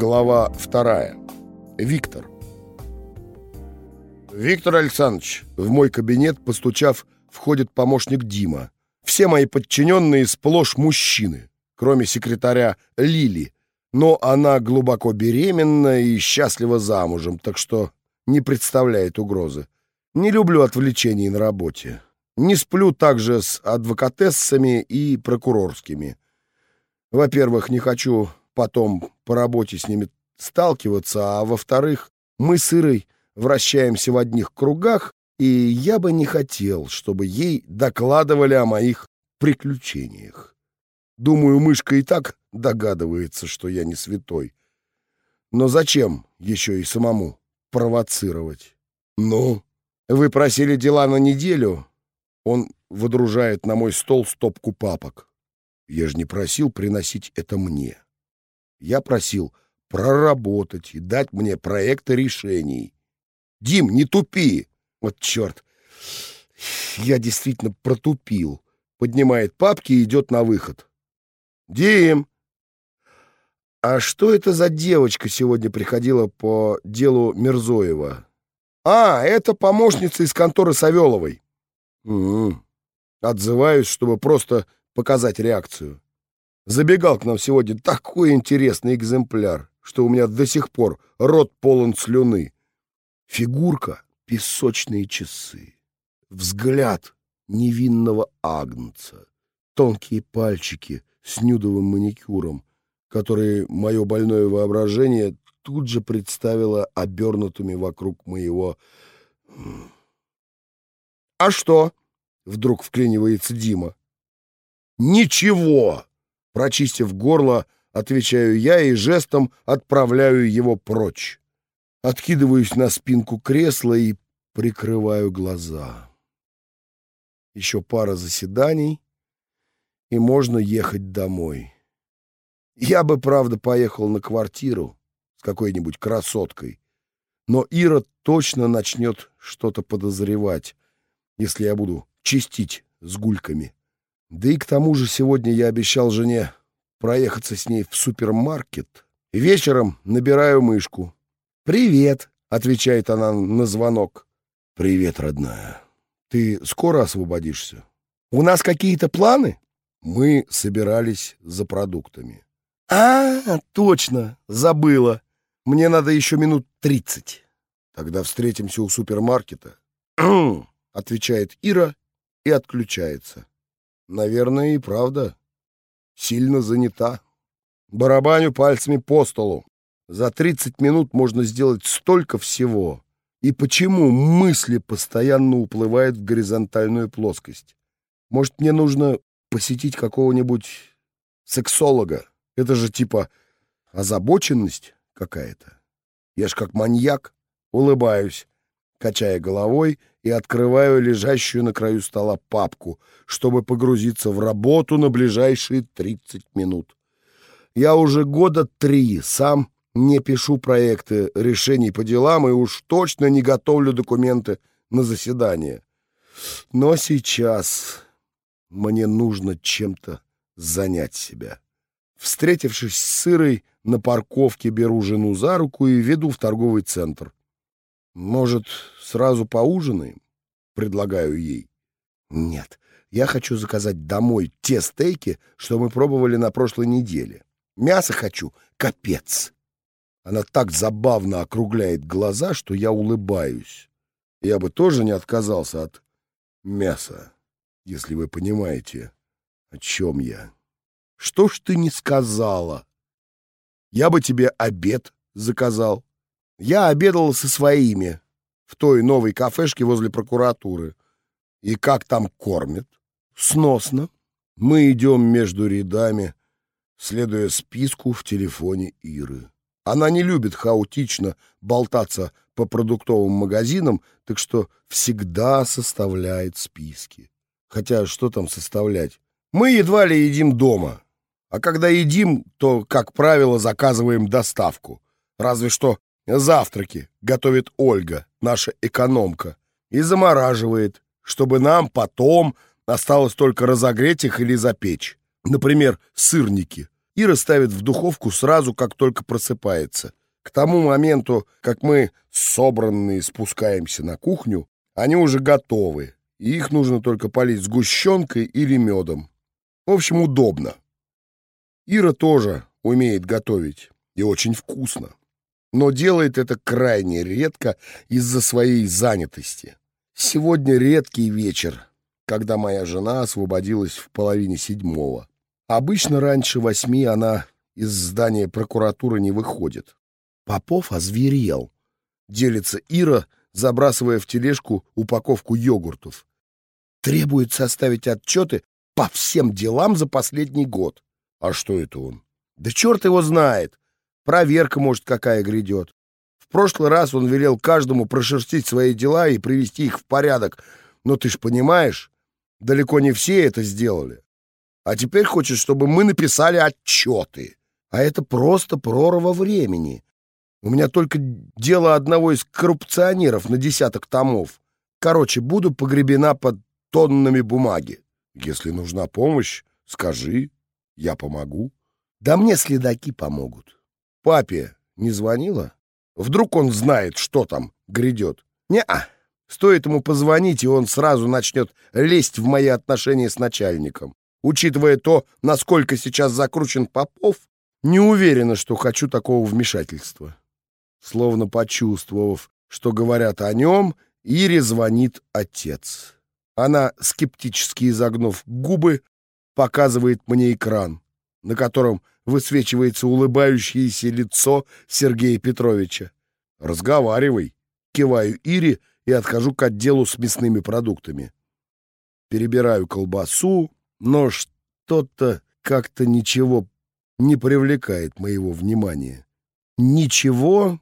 Глава вторая. Виктор. Виктор Александрович, в мой кабинет, постучав, входит помощник Дима. Все мои подчиненные сплошь мужчины, кроме секретаря Лили. Но она глубоко беременна и счастлива замужем, так что не представляет угрозы. Не люблю отвлечений на работе. Не сплю также с адвокатессами и прокурорскими. Во-первых, не хочу потом по работе с ними сталкиваться, а во-вторых, мы с Ирой вращаемся в одних кругах, и я бы не хотел, чтобы ей докладывали о моих приключениях. Думаю, мышка и так догадывается, что я не святой. Но зачем еще и самому провоцировать? Ну, вы просили дела на неделю? Он выдружает на мой стол стопку папок. Я же не просил приносить это мне. Я просил проработать и дать мне проекты решений. Дим, не тупи! Вот черт! Я действительно протупил. Поднимает папки и идет на выход. Дим! А что это за девочка сегодня приходила по делу Мирзоева? А, это помощница из конторы Савеловой. Угу. Отзываюсь, чтобы просто показать реакцию. Забегал к нам сегодня такой интересный экземпляр, что у меня до сих пор рот полон слюны. Фигурка — песочные часы. Взгляд невинного агнца. Тонкие пальчики с нюдовым маникюром, которые мое больное воображение тут же представило обернутыми вокруг моего... «А что?» — вдруг вклинивается Дима. «Ничего!» Прочистив горло, отвечаю я и жестом отправляю его прочь. Откидываюсь на спинку кресла и прикрываю глаза. Еще пара заседаний, и можно ехать домой. Я бы, правда, поехал на квартиру с какой-нибудь красоткой, но Ира точно начнет что-то подозревать, если я буду чистить с гульками. Да и к тому же сегодня я обещал жене проехаться с ней в супермаркет. Вечером набираю мышку. «Привет», — отвечает она на звонок. «Привет, родная. Ты скоро освободишься?» «У нас какие-то планы?» Мы собирались за продуктами. «А, точно, забыла. Мне надо еще минут тридцать». «Тогда встретимся у супермаркета», — отвечает Ира и отключается. Наверное, и правда. Сильно занята. Барабаню пальцами по столу. За 30 минут можно сделать столько всего. И почему мысли постоянно уплывают в горизонтальную плоскость? Может, мне нужно посетить какого-нибудь сексолога? Это же типа озабоченность какая-то. Я ж как маньяк улыбаюсь, качая головой и открываю лежащую на краю стола папку, чтобы погрузиться в работу на ближайшие 30 минут. Я уже года три сам не пишу проекты решений по делам и уж точно не готовлю документы на заседание. Но сейчас мне нужно чем-то занять себя. Встретившись с Сырой, на парковке беру жену за руку и веду в торговый центр. «Может, сразу поужинаем?» — предлагаю ей. «Нет, я хочу заказать домой те стейки, что мы пробовали на прошлой неделе. Мясо хочу, капец!» Она так забавно округляет глаза, что я улыбаюсь. Я бы тоже не отказался от мяса, если вы понимаете, о чем я. Что ж ты не сказала? Я бы тебе обед заказал. Я обедал со своими в той новой кафешке возле прокуратуры. И как там кормят? Сносно. Мы идем между рядами, следуя списку в телефоне Иры. Она не любит хаотично болтаться по продуктовым магазинам, так что всегда составляет списки. Хотя что там составлять? Мы едва ли едим дома. А когда едим, то, как правило, заказываем доставку. Разве что Завтраки готовит Ольга, наша экономка, и замораживает, чтобы нам потом осталось только разогреть их или запечь. Например, сырники. Ира ставит в духовку сразу, как только просыпается. К тому моменту, как мы, собранные, спускаемся на кухню, они уже готовы, и их нужно только полить сгущенкой или медом. В общем, удобно. Ира тоже умеет готовить, и очень вкусно. Но делает это крайне редко из-за своей занятости. Сегодня редкий вечер, когда моя жена освободилась в половине седьмого. Обычно раньше восьми она из здания прокуратуры не выходит. Попов озверел. Делится Ира, забрасывая в тележку упаковку йогуртов. Требует составить отчеты по всем делам за последний год. А что это он? Да черт его знает. Проверка, может, какая грядет. В прошлый раз он велел каждому прошерстить свои дела и привести их в порядок. Но ты ж понимаешь, далеко не все это сделали. А теперь хочет, чтобы мы написали отчеты. А это просто прорва времени. У меня только дело одного из коррупционеров на десяток томов. Короче, буду погребена под тоннами бумаги. Если нужна помощь, скажи, я помогу. Да мне следаки помогут. Папе не звонила? Вдруг он знает, что там грядет? Не-а. Стоит ему позвонить, и он сразу начнет лезть в мои отношения с начальником. Учитывая то, насколько сейчас закручен Попов, не уверена, что хочу такого вмешательства. Словно почувствовав, что говорят о нем, Ире звонит отец. Она, скептически изогнув губы, показывает мне экран, на котором высвечивается улыбающееся лицо Сергея Петровича. «Разговаривай!» Киваю Ире и отхожу к отделу с мясными продуктами. Перебираю колбасу, но что-то как-то ничего не привлекает моего внимания. Ничего,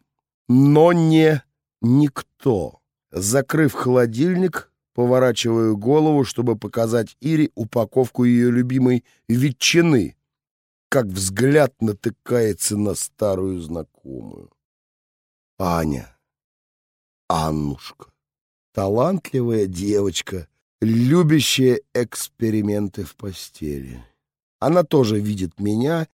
но не никто. Закрыв холодильник, поворачиваю голову, чтобы показать Ире упаковку ее любимой ветчины, как взгляд натыкается на старую знакомую. Аня. Аннушка. Талантливая девочка, любящая эксперименты в постели. Она тоже видит меня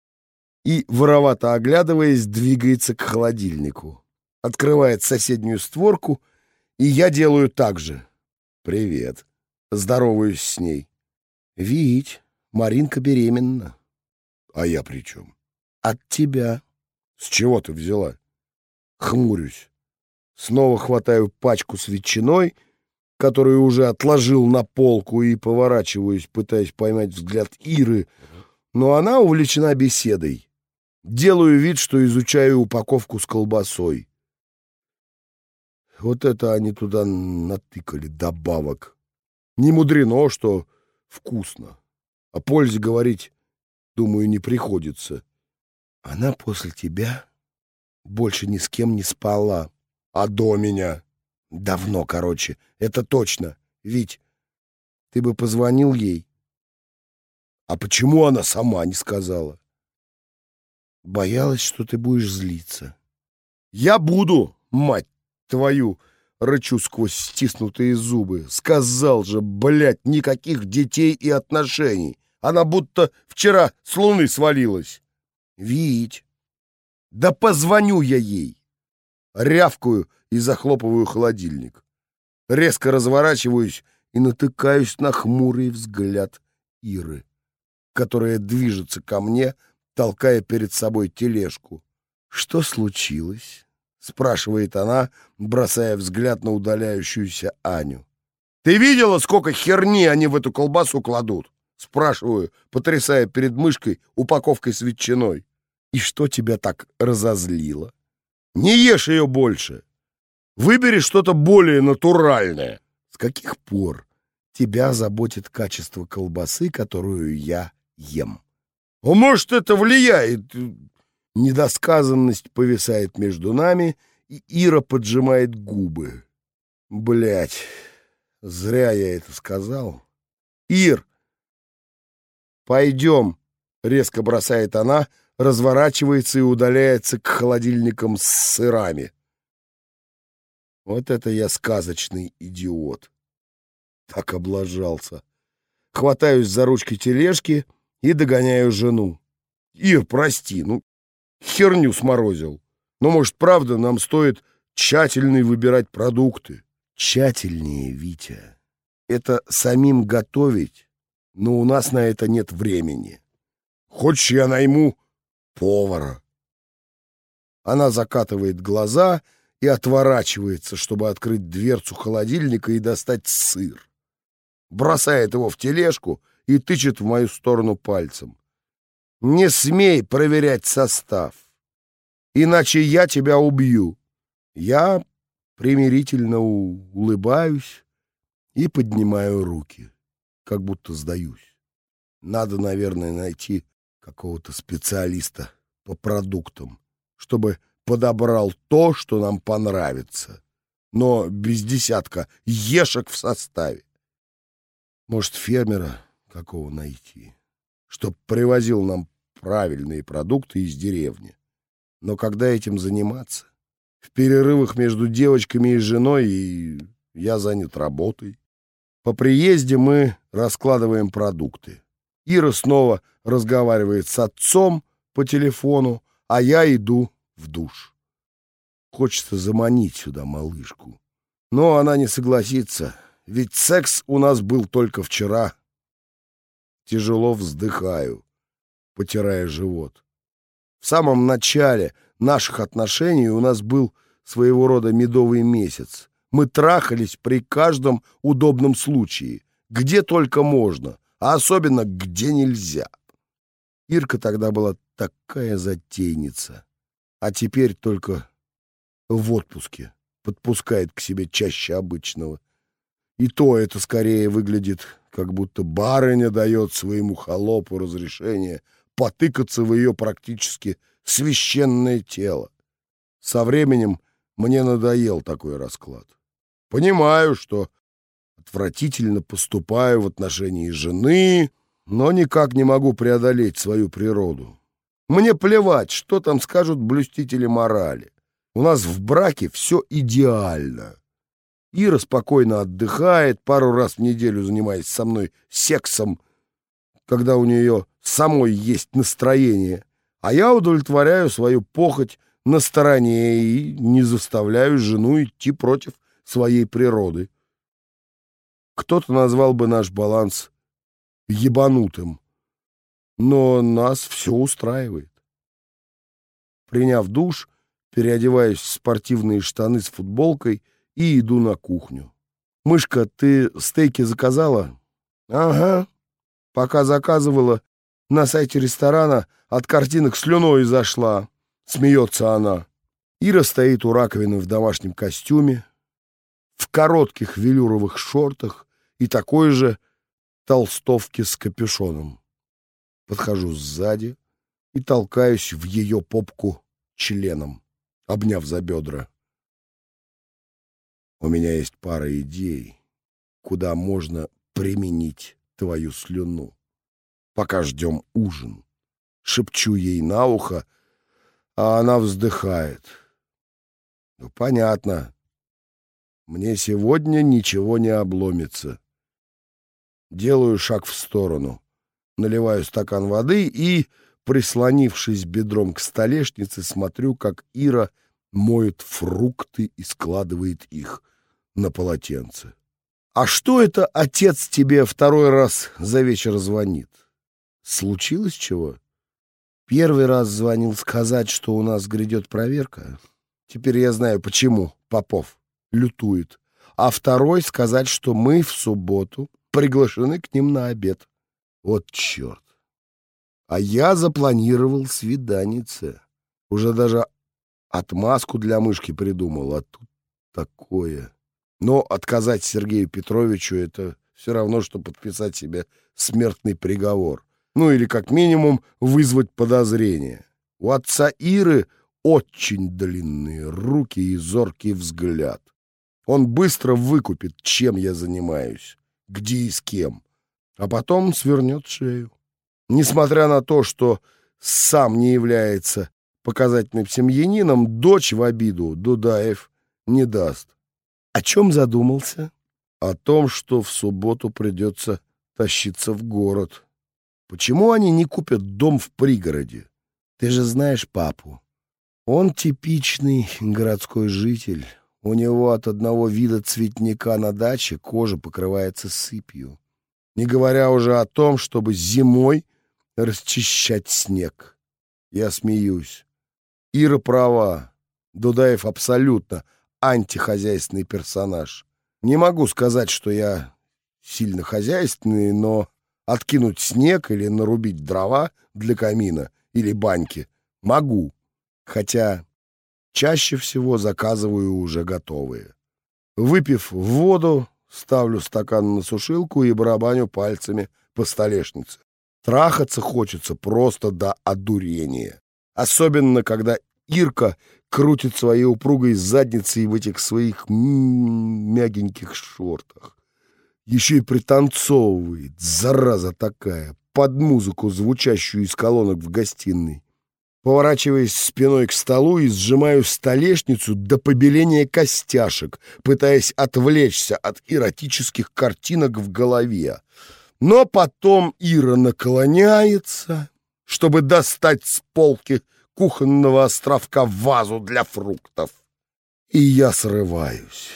и, воровато оглядываясь, двигается к холодильнику. Открывает соседнюю створку, и я делаю так же. «Привет». Здороваюсь с ней. «Вить, Маринка беременна». «А я при чем?» «От тебя». «С чего ты взяла?» Хмурюсь. Снова хватаю пачку с ветчиной, которую уже отложил на полку, и поворачиваюсь, пытаясь поймать взгляд Иры, но она увлечена беседой. Делаю вид, что изучаю упаковку с колбасой. Вот это они туда натыкали добавок. Не мудрено, что вкусно. О пользе говорить, думаю, не приходится. Она после тебя больше ни с кем не спала. А до меня? Давно, короче. Это точно. Вить, ты бы позвонил ей. А почему она сама не сказала? Боялась, что ты будешь злиться. Я буду, мать твою, рычу сквозь стиснутые зубы. Сказал же, блядь, никаких детей и отношений. Она будто вчера с луны свалилась. Вить, да позвоню я ей. Рявкую и захлопываю холодильник. Резко разворачиваюсь и натыкаюсь на хмурый взгляд Иры, которая движется ко мне, толкая перед собой тележку. «Что случилось?» — спрашивает она, бросая взгляд на удаляющуюся Аню. «Ты видела, сколько херни они в эту колбасу кладут?» — спрашиваю, потрясая перед мышкой упаковкой с ветчиной. «И что тебя так разозлило?» «Не ешь ее больше!» Выбери что-то более натуральное. С каких пор тебя заботит качество колбасы, которую я ем? А может, это влияет? Недосказанность повисает между нами, и Ира поджимает губы. Блять, зря я это сказал. Ир, пойдем, резко бросает она, разворачивается и удаляется к холодильникам с сырами. Вот это я сказочный идиот. Так облажался. Хватаюсь за ручки тележки и догоняю жену. Ир, прости, ну, херню сморозил. Но, может, правда, нам стоит тщательно выбирать продукты. Тщательнее, Витя. Это самим готовить, но у нас на это нет времени. Хочешь, я найму повара? Она закатывает глаза и отворачивается, чтобы открыть дверцу холодильника и достать сыр. Бросает его в тележку и тычет в мою сторону пальцем. «Не смей проверять состав, иначе я тебя убью». Я примирительно улыбаюсь и поднимаю руки, как будто сдаюсь. Надо, наверное, найти какого-то специалиста по продуктам, чтобы подобрал то, что нам понравится, но без десятка ешек в составе. Может, фермера какого найти, чтоб привозил нам правильные продукты из деревни. Но когда этим заниматься? В перерывах между девочками и женой и я занят работой. По приезде мы раскладываем продукты. Ира снова разговаривает с отцом по телефону, а я иду в душ. Хочется заманить сюда малышку. Но она не согласится, ведь секс у нас был только вчера. Тяжело вздыхаю, потирая живот. В самом начале наших отношений у нас был своего рода медовый месяц. Мы трахались при каждом удобном случае, где только можно, а особенно где нельзя. Ирка тогда была такая затейница, а теперь только в отпуске подпускает к себе чаще обычного. И то это скорее выглядит, как будто барыня дает своему холопу разрешение потыкаться в ее практически священное тело. Со временем мне надоел такой расклад. Понимаю, что отвратительно поступаю в отношении жены, но никак не могу преодолеть свою природу. Мне плевать, что там скажут блюстители морали. У нас в браке все идеально. Ира спокойно отдыхает, пару раз в неделю занимаясь со мной сексом, когда у нее самой есть настроение, а я удовлетворяю свою похоть на стороне и не заставляю жену идти против своей природы. Кто-то назвал бы наш баланс ебанутым, но нас все устраивает. Приняв душ, переодеваюсь в спортивные штаны с футболкой и иду на кухню. «Мышка, ты стейки заказала?» «Ага». Пока заказывала, на сайте ресторана от картинок слюной зашла. Смеется она. Ира стоит у раковины в домашнем костюме, в коротких велюровых шортах и такой же толстовке с капюшоном. Подхожу сзади и толкаюсь в ее попку членом, обняв за бедра. У меня есть пара идей, куда можно применить твою слюну. Пока ждем ужин. Шепчу ей на ухо, а она вздыхает. Ну, понятно. Мне сегодня ничего не обломится. Делаю шаг в сторону. Наливаю стакан воды и, прислонившись бедром к столешнице, смотрю, как Ира моет фрукты и складывает их на полотенце. «А что это отец тебе второй раз за вечер звонит? Случилось чего?» Первый раз звонил сказать, что у нас грядет проверка. Теперь я знаю, почему Попов лютует. А второй сказать, что мы в субботу приглашены к ним на обед. Вот черт! А я запланировал свиданице. Уже даже отмазку для мышки придумал, а тут такое. Но отказать Сергею Петровичу — это все равно, что подписать себе смертный приговор. Ну или как минимум вызвать подозрение. У отца Иры очень длинные руки и зоркий взгляд. Он быстро выкупит, чем я занимаюсь, где и с кем, а потом свернет шею. Несмотря на то, что сам не является показательным семьянином, дочь в обиду Дудаев не даст. О чем задумался? О том, что в субботу придется тащиться в город. почему они не купят дом в пригороде? Ты же знаешь папу. Он типичный городской житель. У него от одного вида цветника на даче кожа покрывается сыпью. Не говоря уже о том, чтобы зимой расчищать снег. Я смеюсь. Ира права. Дудаев абсолютно антихозяйственный персонаж. Не могу сказать, что я сильно хозяйственный, но откинуть снег или нарубить дрова для камина или баньки могу. Хотя чаще всего заказываю уже готовые. Выпив воду, ставлю стакан на сушилку и барабаню пальцами по столешнице. Трахаться хочется просто до одурения. Особенно, когда Ирка крутит своей упругой задницей в этих своих мягеньких шортах. Еще и пританцовывает, зараза такая, под музыку, звучащую из колонок в гостиной. Поворачиваясь спиной к столу и сжимаю столешницу до побеления костяшек, пытаясь отвлечься от эротических картинок в голове. Но потом Ира наклоняется, чтобы достать с полки кухонного островка вазу для фруктов. И я срываюсь.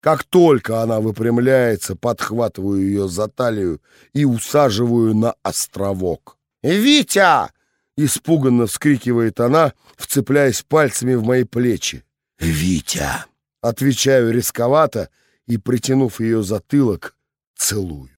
Как только она выпрямляется, подхватываю ее за талию и усаживаю на островок. «Витя!» — испуганно вскрикивает она, вцепляясь пальцами в мои плечи. «Витя!» — отвечаю рисковато и, притянув ее затылок, целую.